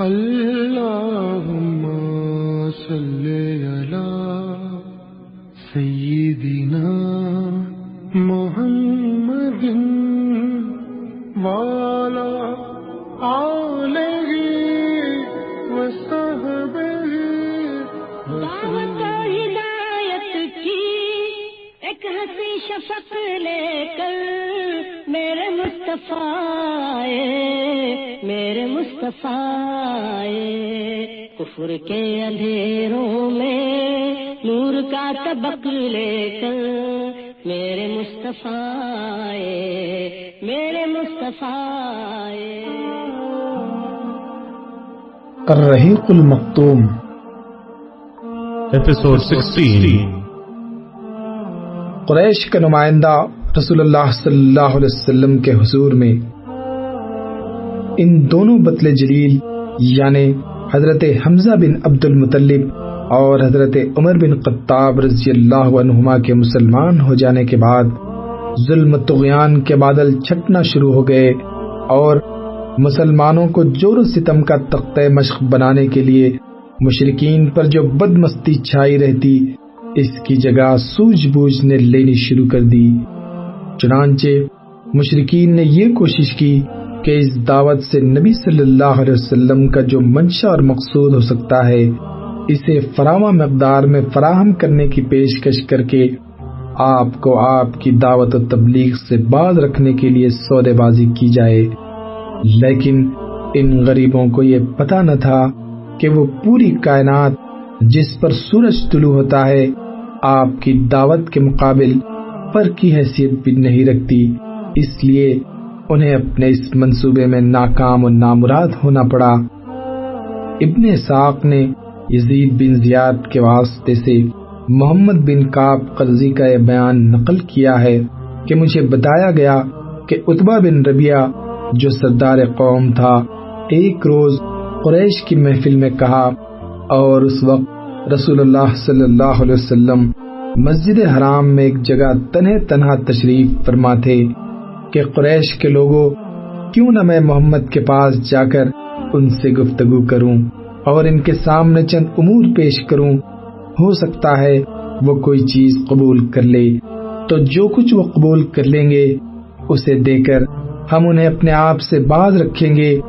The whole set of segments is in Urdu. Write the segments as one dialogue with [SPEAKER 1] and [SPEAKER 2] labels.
[SPEAKER 1] اللهم صل
[SPEAKER 2] مصطفیٰ میرے مصطفیٰ۔ کفر کے اندھیروں میں نور کا طبق لے کر میرے مصطفیٰ آئے، میرے مصطفیٰ آئے۔
[SPEAKER 3] الرحیق المختوم
[SPEAKER 4] Episode 16
[SPEAKER 3] قریش کا نمائندہ رسول اللہ صلی اللہ علیہ وسلم کے حضور میں ان دونوں بطل جلیل یعنی حضرت حمزہ بن عبد المطلب اور حضرت عمر بن قطاب رضی اللہ عنہما کے مسلمان ہو جانے کے بعد ظلم تغیان کے بادل چھٹنا شروع ہو گئے اور مسلمانوں کو جور و ستم کا تختہ مشق بنانے کے لیے مشرقین پر جو بد مستی چھائی رہتی، اس کی جگہ سوجھ بوجھ نے لینی شروع کر دی۔ چنانچہ مشرقین نے یہ کوشش کی کہ اس دعوت سے نبی صلی اللہ علیہ وسلم کا جو منشا اور مقصود ہو سکتا ہے، اسے فراواں مقدار میں فراہم کرنے کی پیشکش کر کے آپ کو آپ کی دعوت و تبلیغ سے باز رکھنے کے لیے سودے بازی کی جائے۔ لیکن ان غریبوں کو یہ پتہ نہ تھا کہ وہ پوری کائنات جس پر سورج طلوع ہوتا ہے، آپ کی دعوت کے مقابل پر کی حیثیت بھی نہیں رکھتی۔ اس لیے انہیں اپنے اس منصوبے میں ناکام و نامراد ہونا پڑا۔ ابن ساق نے یزید بن زیاد کے واسطے سے محمد بن کاب قرضی کا یہ بیان نقل کیا ہے کہ مجھے بتایا گیا کہ اتبا بن ربیہ جو سردار قوم تھا، ایک روز قریش کی محفل میں کہا اور اس وقت رسول اللہ صلی اللہ علیہ وسلم مسجد حرام میں ایک جگہ تنہ تنہا تشریف فرما تھے کہ قریش کے لوگوں، کیوں نہ میں محمد کے پاس جا کر ان سے گفتگو کروں اور ان کے سامنے چند امور پیش کروں، ہو سکتا ہے وہ کوئی چیز قبول کر لے۔ تو جو کچھ وہ قبول کر لیں گے، اسے دے کر ہم انہیں اپنے آپ سے باز رکھیں گے۔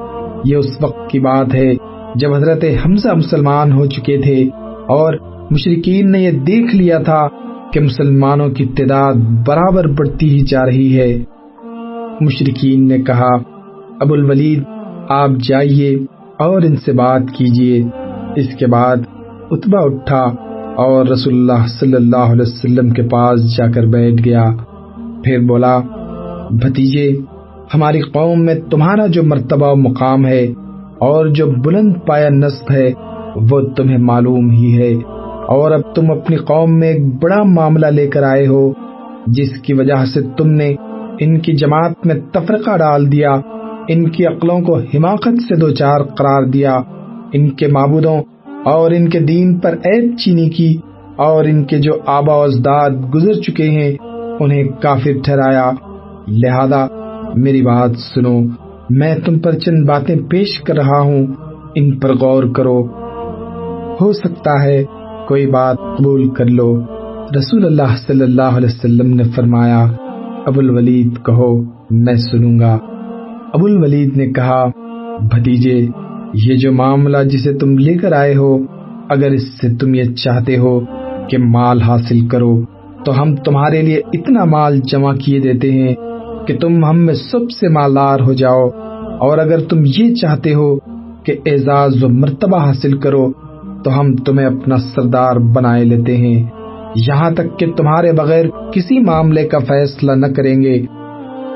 [SPEAKER 3] یہ اس وقت کی بات ہے جب حضرت حمزہ مسلمان ہو چکے تھے اور مشرقین نے یہ دیکھ لیا تھا کہ مسلمانوں کی تعداد برابر بڑھتی ہی جا رہی ہے۔ مشرقین نے کہا، ابو الولید، آپ جائیے اور ان سے بات کیجیے اس کے بعد اتبا اٹھا اور رسول اللہ صلی اللہ علیہ وسلم کے پاس جا کر بیٹھ گیا۔ پھر بولا، بھتیجے، ہماری قوم میں تمہارا جو مرتبہ و مقام ہے اور جو بلند پایا نصب ہے، وہ تمہیں معلوم ہی ہے۔ اور اب تم اپنی قوم میں ایک بڑا معاملہ لے کر آئے ہو، جس کی وجہ سے تم نے ان کی جماعت میں تفرقہ ڈال دیا، ان کی عقلوں کو حماقت سے دو چار قرار دیا، ان کے معبودوں اور ان کے دین پر عیب چینی کی اور ان کے جو آبا اجداد گزر چکے ہیں، انہیں کافر ٹھہرایا۔ لہذا میری بات سنو، میں تم پر چند باتیں پیش کر رہا ہوں، ان پر غور کرو۔ ہو سکتا ہے کوئی بات قبول کر لو۔ رسول اللہ صلی اللہ علیہ وسلم نے فرمایا، ابو الولید کہو، میں سنوں گا۔ ابو الولید نے کہا، بھتیجے، یہ جو معاملہ جسے تم لے کر آئے ہو، اگر اس سے تم یہ چاہتے ہو کہ مال حاصل کرو، تو ہم تمہارے لیے اتنا مال جمع کیے دیتے ہیں کہ تم ہم میں سب سے مالدار ہو جاؤ۔ اور اگر تم یہ چاہتے ہو کہ اعزاز و مرتبہ حاصل کرو تو ہم تمہیں اپنا سردار بنائے لیتے ہیں۔ یہاں تک کہ تمہارے بغیر کسی معاملے کا فیصلہ نہ کریں گے۔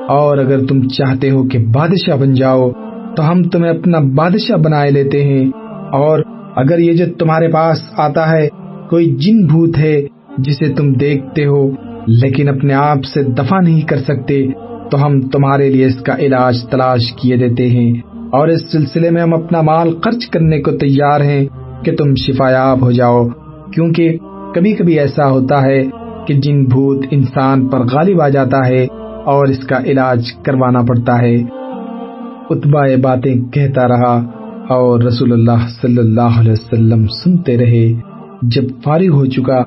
[SPEAKER 3] اور اگر تم چاہتے ہو کہ بادشاہ بن جاؤ، تو ہم تمہیں اپنا بادشاہ بنائے لیتے ہیں۔ اور اگر یہ جو تمہارے پاس آتا ہے کوئی جن بھوت ہے جسے تم دیکھتے ہو، لیکن اپنے آپ سے دفع نہیں کر سکتے، تو ہم تمہارے لیے اس کا علاج تلاش کیے دیتے ہیں۔ اور اس سلسلے میں ہم اپنا مال خرچ کرنے کو تیار ہیں۔ کہ تم شفایاب ہو جاؤ، کیونکہ کبھی کبھی ایسا ہوتا ہے کہ جن بھوت انسان پر غالب آ جاتا ہے اور اس کا علاج کروانا پڑتا ہے۔ اتبا یہ باتیں کہتا رہا اور رسول اللہ صلی اللہ علیہ وسلم سنتے رہے۔ جب فارغ ہو چکا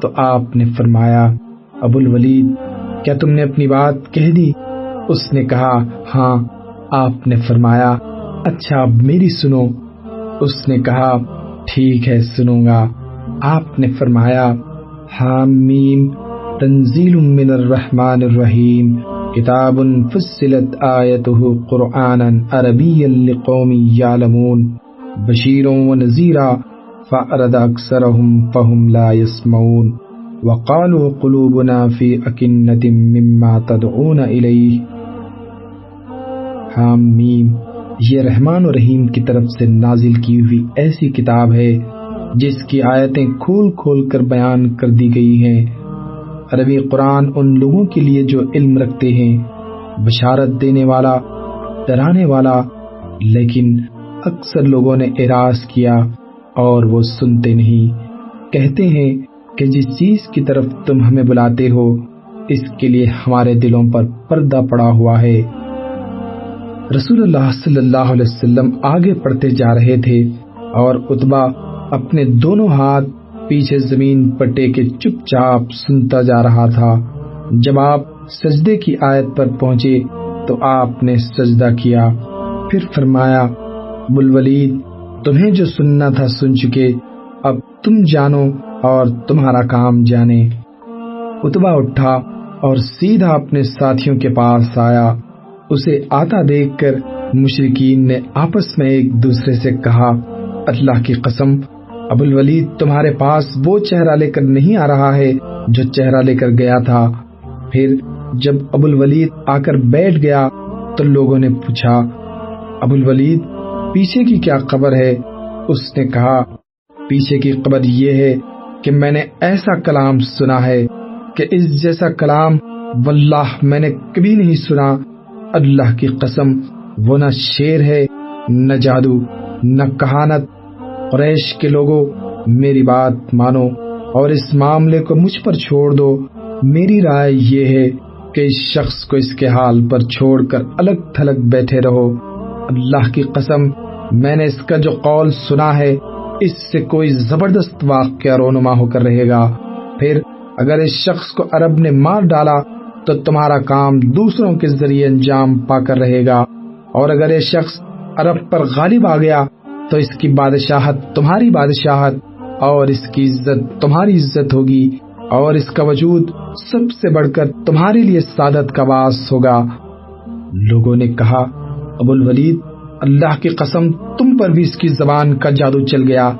[SPEAKER 3] تو آپ نے فرمایا، ابو الولید، کیا تم نے اپنی بات کہہ دی؟ اس نے کہا ہاں آپ نے فرمایا اچھا اب میری سنو۔ اس نے کہا ٹھیک ہے، سنوں گا۔ آپ نے فرمایا، حامیم تنزیل من الرحمن الرحیم، کتاب فصلت آیته قرآنا عربیا لقوم یعلمون بشیر و نذیرا فأرد اکثرهم فهم لا يسمعون وقالوا قلوبنا في أكنة مما تدعون إليه حامیم یہ رحمان و رحیم کی طرف سے نازل کی ہوئی ایسی کتاب ہے جس کی آیتیں کھول کھول کر بیان کر دی گئی ہیں۔ عربی قرآن ان لوگوں کے لیے جو علم رکھتے ہیں، بشارت دینے والا، ڈرانے والا، لیکن اکثر لوگوں نے اراض کیا اور وہ سنتے نہیں۔ کہتے ہیں کہ جس چیز کی طرف تم ہمیں بلاتے ہو، اس کے لیے ہمارے دلوں پر پردہ پڑا ہوا ہے۔ رسول اللہ صلی اللہ علیہ وسلم آگے پڑھتے جا رہے تھے اور اتبا اپنے دونوں ہاتھ پیچھے زمین پر ٹیکے چپ چاپ سنتا جا رہا تھا۔ جب آپ سجدے کی آیت پر پہنچے تو آپ نے سجدہ کیا۔ پھر فرمایا بلولید تمہیں جو سننا تھا سن چکے، اب تم جانو اور تمہارا کام جانے۔ اتبا اٹھا اور سیدھا اپنے ساتھیوں کے پاس آیا۔ اسے آتا دیکھ کر مشرقین نے آپس میں ایک دوسرے سے کہا، اللہ کی قسم ابو الولید تمہارے پاس وہ چہرہ لے کر نہیں آ رہا ہے جو چہرہ لے کر گیا تھا۔ پھر جب ابو الولید آ کر بیٹھ گیا تو لوگوں نے پوچھا ابو الولید پیچھے کی کیا خبر ہے؟ اس نے کہا، پیچھے کی خبر یہ ہے کہ میں نے ایسا کلام سنا ہے کہ اس جیسا کلام واللہ میں نے کبھی نہیں سنا۔ اللہ کی قسم، وہ نہ شیر ہے، نہ جادو، نہ کہانت۔ قریش کے لوگوں، میری بات مانو اور اس معاملے کو مجھ پر چھوڑ دو۔ میری رائے یہ ہے کہ اس شخص کو اس کے حال پر چھوڑ کر الگ تھلگ بیٹھے رہو۔ اللہ کی قسم، میں نے اس کا جو قول سنا ہے، اس سے کوئی زبردست واقعہ رونما ہو کر رہے گا۔ پھر اگر اس شخص کو عرب نے مار ڈالا تو تمہارا کام دوسروں کے ذریعے انجام پا کر رہے گا۔ اور اگر یہ شخص عرب پر غالب آ گیا، تو اس کی بادشاہت تمہاری بادشاہت اور اس کی عزت تمہاری عزت ہوگی۔ اور اس کا وجود سب سے بڑھ کر تمہارے لیے سعادت کا باعث ہوگا۔ لوگوں نے کہا، ابو الولید، اللہ کی قسم تم پر بھی اس کی زبان کا جادو چل گیا۔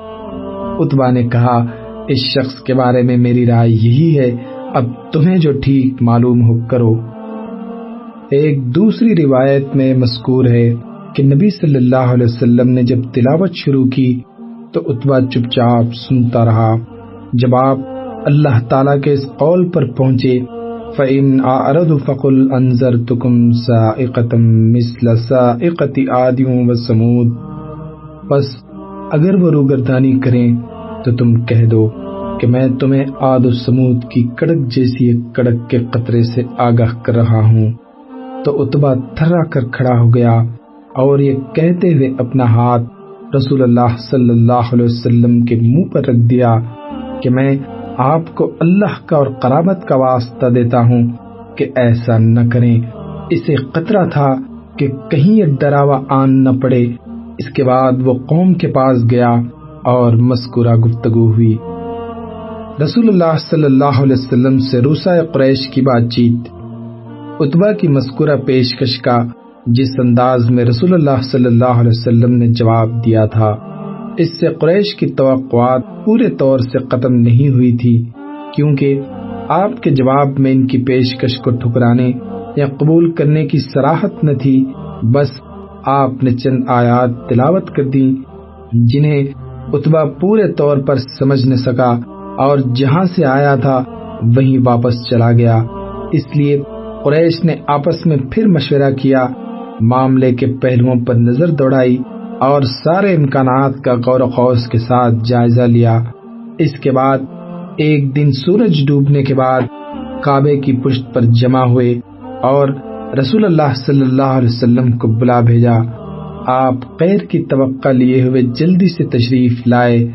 [SPEAKER 3] اتبا نے کہا، اس شخص کے بارے میں میری رائے یہی ہے اب تمہیں جو ٹھیک معلوم ہو، کرو۔ ایک دوسری روایت میں مذکور ہے کہ نبی صلی اللہ علیہ وسلم نے جب تلاوت شروع کی تو اتبا چپ چاپ سنتا رہا۔ جب آپ اللہ تعالیٰ کے اس قول پر پہنچے، فَإِنْ أَعْرَضُ فَقُلْ أَنذَرْتُكُمْ صَاعِقَةً مِثْلَ صَاعِقَةِ عَادٍ وَثَمُودَ۔ بس اگر وہ روگردانی کریں تو تم کہہ دو۔ کہ میں تمہیں آد و سمود کی کڑک جیسی ایک کڑک کے قطرے سے آگاہ کر رہا ہوں۔ تو اتبا تھرا کر کھڑا ہو گیا اور یہ کہتے ہوئے اپنا ہاتھ رسول اللہ صلی اللہ علیہ وسلم کے منہ پر رکھ دیا کہ میں آپ کو اللہ کا اور قرابت کا واسطہ دیتا ہوں کہ ایسا نہ کریں۔ اسے قطرہ تھا کہ کہیں یہ ڈراوا آن نہ پڑے۔ اس کے بعد وہ قوم کے پاس گیا اور مذکورہ گفتگو ہوئی۔ رسول اللہ صلی اللہ علیہ وسلم سے روسا قریش کی بات چیت اتبا کی مذکورہ پیشکش کا جس انداز میں رسول اللہ صلی اللہ علیہ وسلم نے جواب دیا تھا، اس سے قریش کی توقعات پورے طور سے ختم نہیں ہوئی تھی، کیونکہ آپ کے جواب میں ان کی پیشکش کو ٹھکرانے یا قبول کرنے کی سراحت نہ تھی، بس آپ نے چند آیات تلاوت کر دی جنہیں اتبا پورے طور پر سمجھ نہ سکا۔ اور جہاں سے آیا تھا، وہیں واپس چلا گیا۔ اس لیے قریش نے آپس میں پھر مشورہ کیا، معاملے کے پہلوؤں پر نظر دوڑائی اور سارے امکانات کا غور و خوص کے ساتھ جائزہ لیا۔ اس کے بعد، ایک دن سورج ڈوبنے کے بعد کعبے کی پشت پر جمع ہوئے اور رسول اللہ صلی اللہ علیہ وسلم کو بلا بھیجا۔ آپ خیر کی توقع لیے ہوئے جلدی سے تشریف لائے۔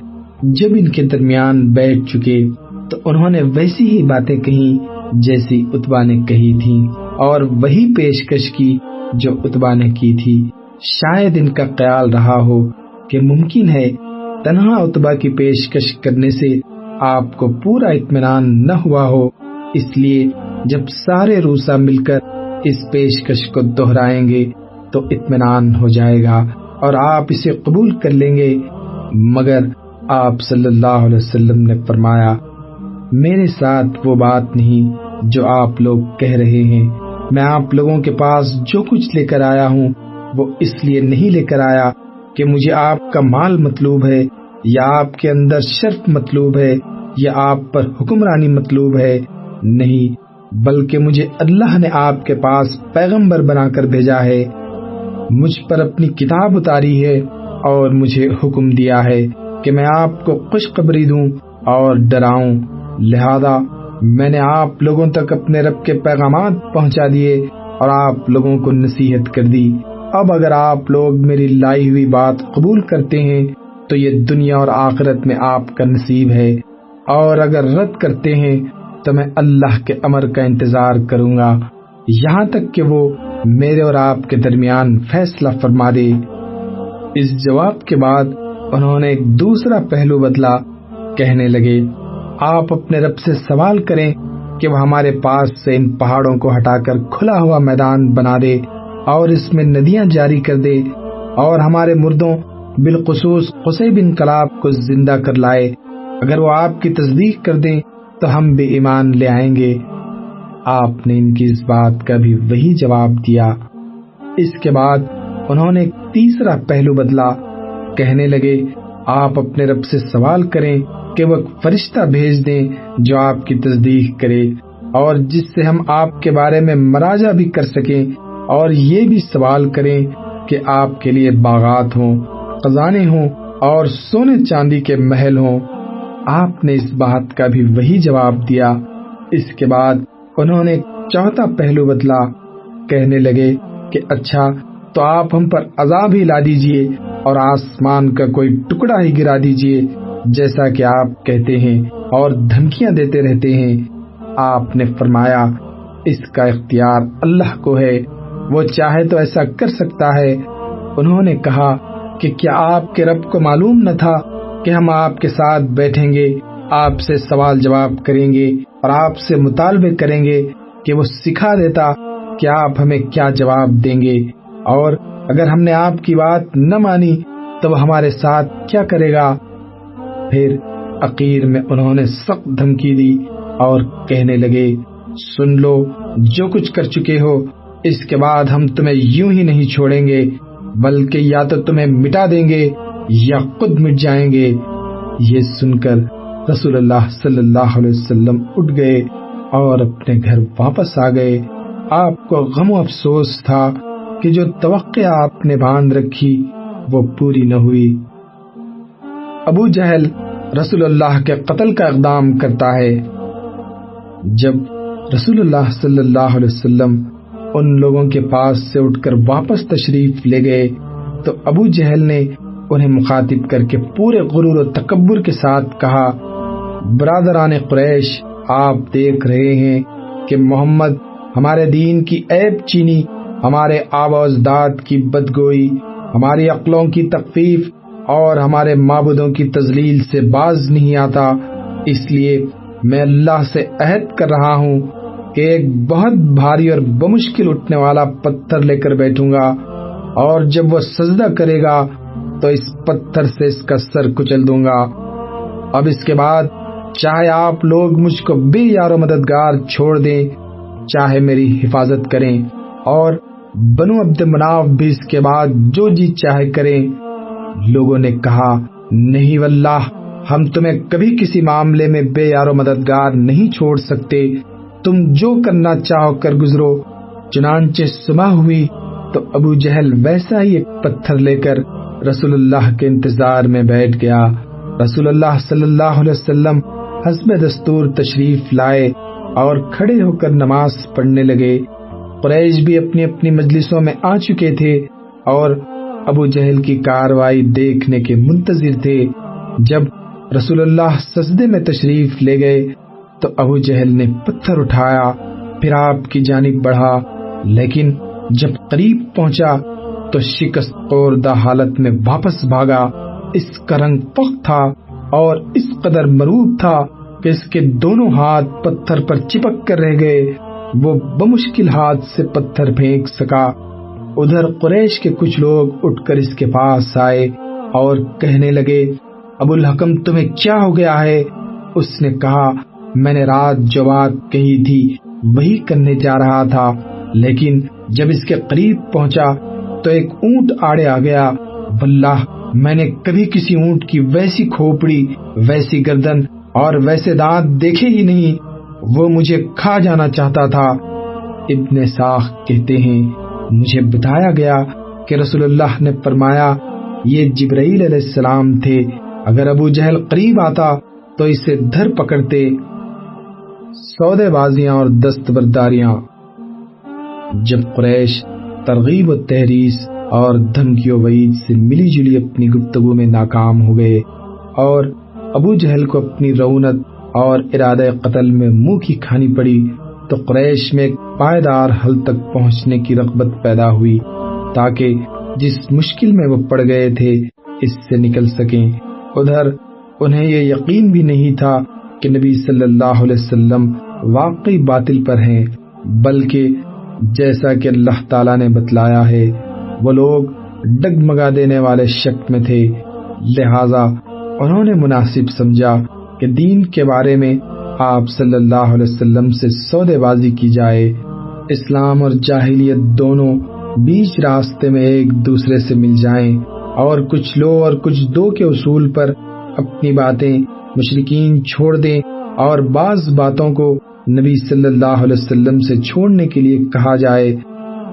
[SPEAKER 3] جب ان کے درمیان بیٹھ چکے تو انہوں نے ویسی ہی باتیں کہیں جیسی اتبا نے کہی تھی اور وہی پیشکش کی جو اتبا نے کی تھی۔ شاید ان کا خیال رہا ہو کہ ممکن ہے تنہا اتبا کی پیشکش کرنے سے آپ کو پورا اطمینان نہ ہوا ہو۔ اس لیے جب سارے روسا مل کر اس پیشکش کو دہرائیں گے تو اطمینان ہو جائے گا اور آپ اسے قبول کر لیں گے۔ مگر آپ صلی اللہ علیہ وسلم نے فرمایا، میرے ساتھ وہ بات نہیں جو آپ لوگ کہہ رہے ہیں۔ میں آپ لوگوں کے پاس جو کچھ لے کر آیا ہوں، وہ اس لیے نہیں لے کر آیا کہ مجھے آپ کا مال مطلوب ہے، یا آپ کے اندر شرط مطلوب ہے، یا آپ پر حکمرانی مطلوب ہے۔ نہیں، بلکہ مجھے اللہ نے آپ کے پاس پیغمبر بنا کر بھیجا ہے۔ مجھ پر اپنی کتاب اتاری ہے اور مجھے حکم دیا ہے۔ کہ میں آپ کو خوشخبری دوں اور ڈراؤں۔ لہذا میں نے آپ لوگوں تک اپنے رب کے پیغامات پہنچا دیے اور آپ لوگوں کو نصیحت کر دی۔ اب اگر آپ لوگ میری لائی ہوئی بات قبول کرتے ہیں، تو یہ دنیا اور آخرت میں آپ کا نصیب ہے۔ اور اگر رد کرتے ہیں، تو میں اللہ کے امر کا انتظار کروں گا۔ یہاں تک کہ وہ میرے اور آپ کے درمیان فیصلہ فرما دے۔ اس جواب کے بعد انہوں نے ایک دوسرا پہلو بدلا۔ کہنے لگے، آپ اپنے رب سے سوال کریں کہ وہ ہمارے پاس سے ان پہاڑوں کو ہٹا کر کھلا ہوا میدان بنا دے اور اس میں ندیاں جاری کر دے اور ہمارے مردوں بالخصوص قصے بن کلاب کو زندہ کر لائے۔ اگر وہ آپ کی تصدیق کر دیں تو ہم بھی ایمان لے آئیں گے۔ آپ نے ان کی اس بات کا بھی وہی جواب دیا۔ اس کے بعد انہوں نے ایک تیسرا پہلو بدلا۔ کہنے لگے، آپ اپنے رب سے سوال کریں کہ وہ فرشتہ بھیج دیں جو آپ کی تصدیق کرے اور جس سے ہم آپ کے بارے میں مراجہ بھی کر سکیں اور یہ بھی سوال کریں کہ آپ کے لیے باغات ہوں، خزانے ہوں اور سونے چاندی کے محل ہوں۔ آپ نے اس بات کا بھی وہی جواب دیا۔ اس کے بعد انہوں نے چوتھا پہلو بدلا، کہنے لگے کہ اچھا تو آپ ہم پر عذاب ہی لا دیجیے۔ اور آسمان کا کوئی ٹکڑا ہی گرا دیجیے، جیسا کہ آپ کہتے ہیں اور دھمکیاں دیتے رہتے ہیں۔ آپ نے فرمایا، اس کا اختیار اللہ کو ہے، وہ چاہے تو ایسا کر سکتا ہے۔ انہوں نے کہا کہ کیا آپ کے رب کو معلوم نہ تھا کہ ہم آپ کے ساتھ بیٹھیں گے، آپ سے سوال جواب کریں گے اور آپ سے مطالبے کریں گے کہ وہ سکھا دیتا کہ آپ ہمیں کیا جواب دیں گے۔ اور اگر ہم نے آپ کی بات نہ مانی تو وہ ہمارے ساتھ کیا کرے گا؟ پھر عقیر میں انہوں نے سخت دھمکی دی اور کہنے لگے، سن لو، جو کچھ کر چکے ہو، اس کے بعد ہم تمہیں یوں ہی نہیں چھوڑیں گے، بلکہ یا تو تمہیں مٹا دیں گے یا خود مٹ جائیں گے۔ یہ سن کر رسول اللہ صلی اللہ علیہ وسلم اٹھ گئے اور اپنے گھر واپس آ گئے۔ آپ کو غم و افسوس تھا۔ کہ جو توقع آپ نے باندھ رکھی وہ پوری نہ ہوئی۔ ابو جہل رسول اللہ کے قتل کا اقدام کرتا ہے۔ جب رسول اللہ صلی اللہ علیہ وسلم ان لوگوں کے پاس سے اٹھ کر واپس تشریف لے گئے، تو ابو جہل نے انہیں مخاطب کر کے پورے غرور و تکبر کے ساتھ کہا، برادران قریش، آپ دیکھ رہے ہیں کہ محمد ہمارے دین کی عیب چینی ہمارے آب و اجداد کی بدگوئی، ہماری عقلوں کی تخفیف اور ہمارے معبودوں کی تزلیل سے باز نہیں آتا۔ اس لیے میں اللہ سے عہد کر رہا ہوں کہ ایک بہت بھاری اور بمشکل اٹھنے والا پتھر لے کر بیٹھوں گا اور جب وہ سجدہ کرے گا تو اس پتھر سے اس کا سر کچل دوں گا۔ اب اس کے بعد چاہے آپ لوگ مجھ کو بے یار و مددگار چھوڑ دیں، چاہے میری حفاظت کریں اور بنو عبد مناف بھی اس کے بعد جو جی چاہے کریں۔ لوگوں نے کہا، نہیں واللہ، ہم تمہیں کبھی کسی معاملے میں بے یار و مددگار نہیں چھوڑ سکتے۔ تم جو کرنا چاہو کر گزرو۔ چنانچہ صبح ہوئی تو ابو جہل ویسا ہی ایک پتھر لے کر رسول اللہ کے انتظار میں بیٹھ گیا۔ رسول اللہ صلی اللہ علیہ وسلم حسب دستور تشریف لائے اور کھڑے ہو کر نماز پڑھنے لگے۔ قریش بھی اپنی اپنی مجلسوں میں آ چکے تھے اور ابو جہل کی کاروائی دیکھنے کے منتظر تھے۔ جب رسول اللہ سجدے میں تشریف لے گئے تو ابو جہل نے پتھر اٹھایا، پھر آپ کی جانب بڑھا۔ لیکن جب قریب پہنچا تو شکست خوردہ حالت میں واپس بھاگا۔ اس کا رنگ پخ تھا اور اس قدر مروب تھا کہ اس کے دونوں ہاتھ پتھر پر چپک کر رہ گئے۔ وہ بمشکل ہاتھ سے پتھر پھینک سکا۔ ادھر قریش کے کچھ لوگ اٹھ کر اس کے پاس آئے اور کہنے لگے، ابو الحکم تمہیں کیا ہو گیا ہے؟ اس نے کہا، میں نے رات جو بات کہی تھی، وہی کرنے جا رہا تھا۔ لیکن جب اس کے قریب پہنچا تو ایک اونٹ آڑے آ گیا۔ واللہ، میں نے کبھی کسی اونٹ کی ویسی کھوپڑی، ویسی گردن اور ویسے دانت دیکھے ہی نہیں۔ وہ مجھے کھا جانا چاہتا تھا۔ ابن ساخ کہتے ہیں، مجھے بتایا گیا کہ رسول اللہ نے فرمایا، یہ جبرائیل علیہ السلام تھے۔ اگر ابو جہل قریب آتا تو اسے دھر پکڑتے۔ سودے بازیاں اور دستبرداریاں۔ جب قریش ترغیب و تحریس اور دھمکی و وعید سے ملی جلی اپنی گفتگو میں ناکام ہو گئے اور ابو جہل کو اپنی رونت اور ارادہ قتل میں منہ کی کھانی پڑی تو قریش میں ایک پائیدار حل تک پہنچنے کی رغبت پیدا ہوئی تاکہ جس مشکل میں وہ پڑ گئے تھے اس سے نکل سکیں۔ ادھر انہیں یہ یقین بھی نہیں تھا کہ نبی صلی اللہ علیہ وسلم واقعی باطل پر ہیں، بلکہ جیسا کہ اللہ تعالیٰ نے بتلایا ہے، وہ لوگ ڈگمگا دینے والے شک میں تھے، لہذا انہوں نے مناسب سمجھا کہ دین کے بارے میں آپ صلی اللہ علیہ وسلم سے سودے بازی کی جائے۔ اسلام اور جاہلیت دونوں بیچ راستے میں ایک دوسرے سے مل جائیں اور کچھ لو اور کچھ دو کے اصول پر اپنی باتیں مشرقین چھوڑ دیں اور بعض باتوں کو نبی صلی اللہ علیہ وسلم سے چھوڑنے کے لیے کہا جائے۔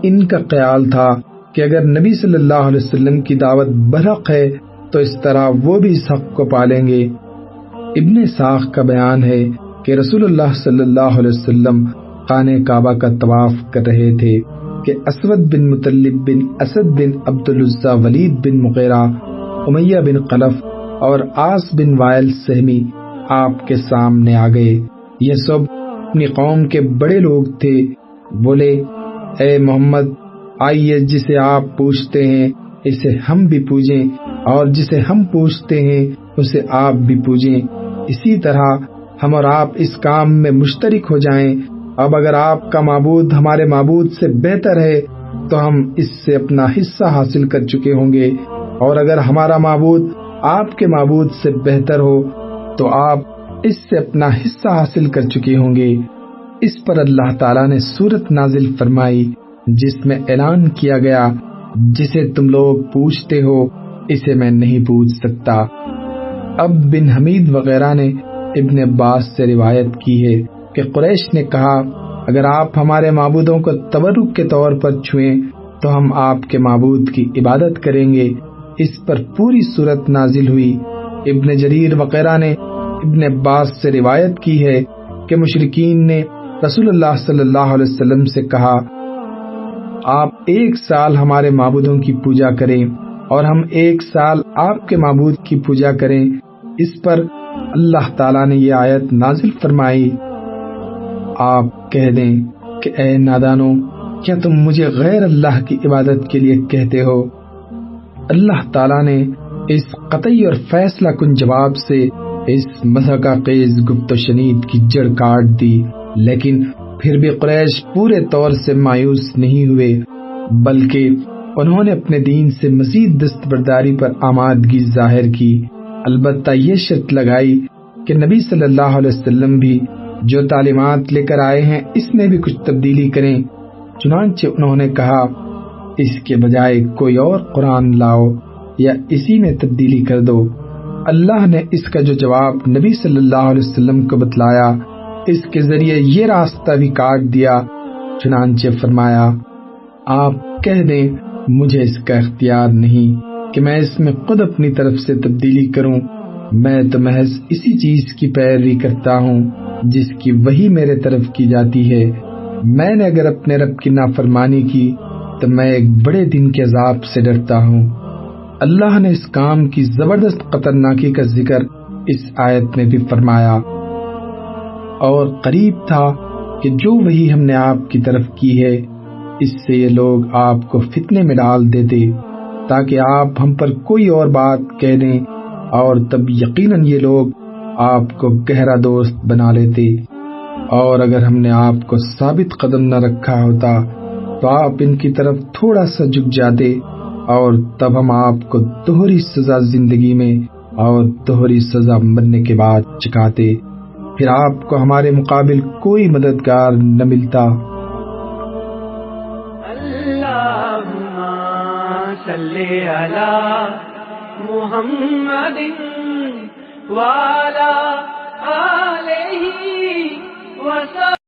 [SPEAKER 3] ان کا خیال تھا کہ اگر نبی صلی اللہ علیہ وسلم کی دعوت برحق ہے تو اس طرح وہ بھی اس حق کو پالیں گے۔ ابن ساخ کا بیان ہے کہ رسول اللہ صلی اللہ علیہ وسلم خانہ کعبہ کا طواف کر رہے تھے کہ اسود بن مطلب بن اسد بن عبد ولید بن مغیرہ، امیہ بن قلف اور آس بن وائل سہمی آپ کے سامنے آ گئے۔ یہ سب اپنی قوم کے بڑے لوگ تھے۔ بولے، اے محمد، آئیے جسے آپ پوچھتے ہیں، اسے ہم بھی پوجیں اور جسے ہم پوچھتے ہیں، اسے آپ بھی پوجیں۔ اسی طرح ہم اور آپ اس کام میں مشترک ہو جائیں۔ اب اگر آپ کا معبود ہمارے معبود سے بہتر ہے، تو ہم اس سے اپنا حصہ حاصل کر چکے ہوں گے۔ اور اگر ہمارا معبود آپ کے معبود سے بہتر ہو، تو آپ اس سے اپنا حصہ حاصل کر چکے ہوں گے۔ اس پر اللہ تعالیٰ نے صورت نازل فرمائی، جس میں اعلان کیا گیا، جسے تم لوگ پوچھتے ہو، اسے میں نہیں پوچھ سکتا۔ اب بن حمید وغیرہ نے ابن عباس سے روایت کی ہے کہ قریش نے کہا، اگر آپ ہمارے معبودوں کو تبرک کے طور پر چھوئیں، تو ہم آپ کے معبود کی عبادت کریں گے۔ اس پر پوری صورت نازل ہوئی۔ ابن جریر وغیرہ نے ابن عباس سے روایت کی ہے کہ مشرقین نے رسول اللہ صلی اللہ علیہ وسلم سے کہا، آپ ایک سال ہمارے معبودوں کی پوجا کریں۔ اور ہم ایک سال آپ کے معبود کی پوجا کریں، اس پر اللہ تعالیٰ نے یہ آیت نازل فرمائی۔ آپ کہہ دیں کہ اے نادانو کیا تم مجھے غیر اللہ کی عبادت کے لیے کہتے ہو؟ اللہ تعالیٰ نے اس قطعی اور فیصلہ کن جواب سے اس مذہقہ خیز گفت و شنید کی جڑ کاٹ دی۔ لیکن پھر بھی قریش پورے طور سے مایوس نہیں ہوئے، بلکہ انہوں نے اپنے دین سے مزید دستبرداری پر آمادگی ظاہر کی۔ البتہ یہ شرط لگائی کہ نبی صلی اللہ علیہ وسلم بھی جو تعلیمات لے کر آئے ہیں، اس میں بھی کچھ تبدیلی کریں۔ چنانچہ انہوں نے کہا، اس کے بجائے کوئی اور قرآن لاؤ یا اسی میں تبدیلی کر دو۔ اللہ نے اس کا جو جواب نبی صلی اللہ علیہ وسلم کو بتلایا، اس کے ذریعے یہ راستہ بھی کاٹ دیا۔ چنانچہ فرمایا، آپ کہہ دیں مجھے اس کا اختیار نہیں کہ میں اس میں خود اپنی طرف سے تبدیلی کروں۔ میں تو محض اسی چیز کی پیروی کرتا ہوں جس کی وہی میرے طرف کی جاتی ہے۔ میں نے اگر اپنے رب کی نافرمانی کی تو میں ایک بڑے دن کے عذاب سے ڈرتا ہوں۔ اللہ نے اس کام کی زبردست خطرناکی کا ذکر اس آیت میں بھی فرمایا۔ اور قریب تھا کہ جو وہی ہم نے آپ کی طرف کی ہے اس سے یہ لوگ آپ کو فتنے میں ڈال دیتے تاکہ آپ ہم پر کوئی اور بات کہہ دیں اور تب یقیناً یہ لوگ آپ کو گہرا دوست بنا لیتے اور اگر ہم نے آپ کو ثابت قدم نہ رکھا ہوتا تو آپ ان کی طرف تھوڑا سا جھک جاتے اور تب ہم آپ کو دوہری سزا زندگی میں اور دوہری سزا مرنے کے بعد چکاتے۔ پھر آپ کو ہمارے مقابل کوئی مددگار نہ ملتا۔
[SPEAKER 4] صلی علی محمد والا علیہ وسلم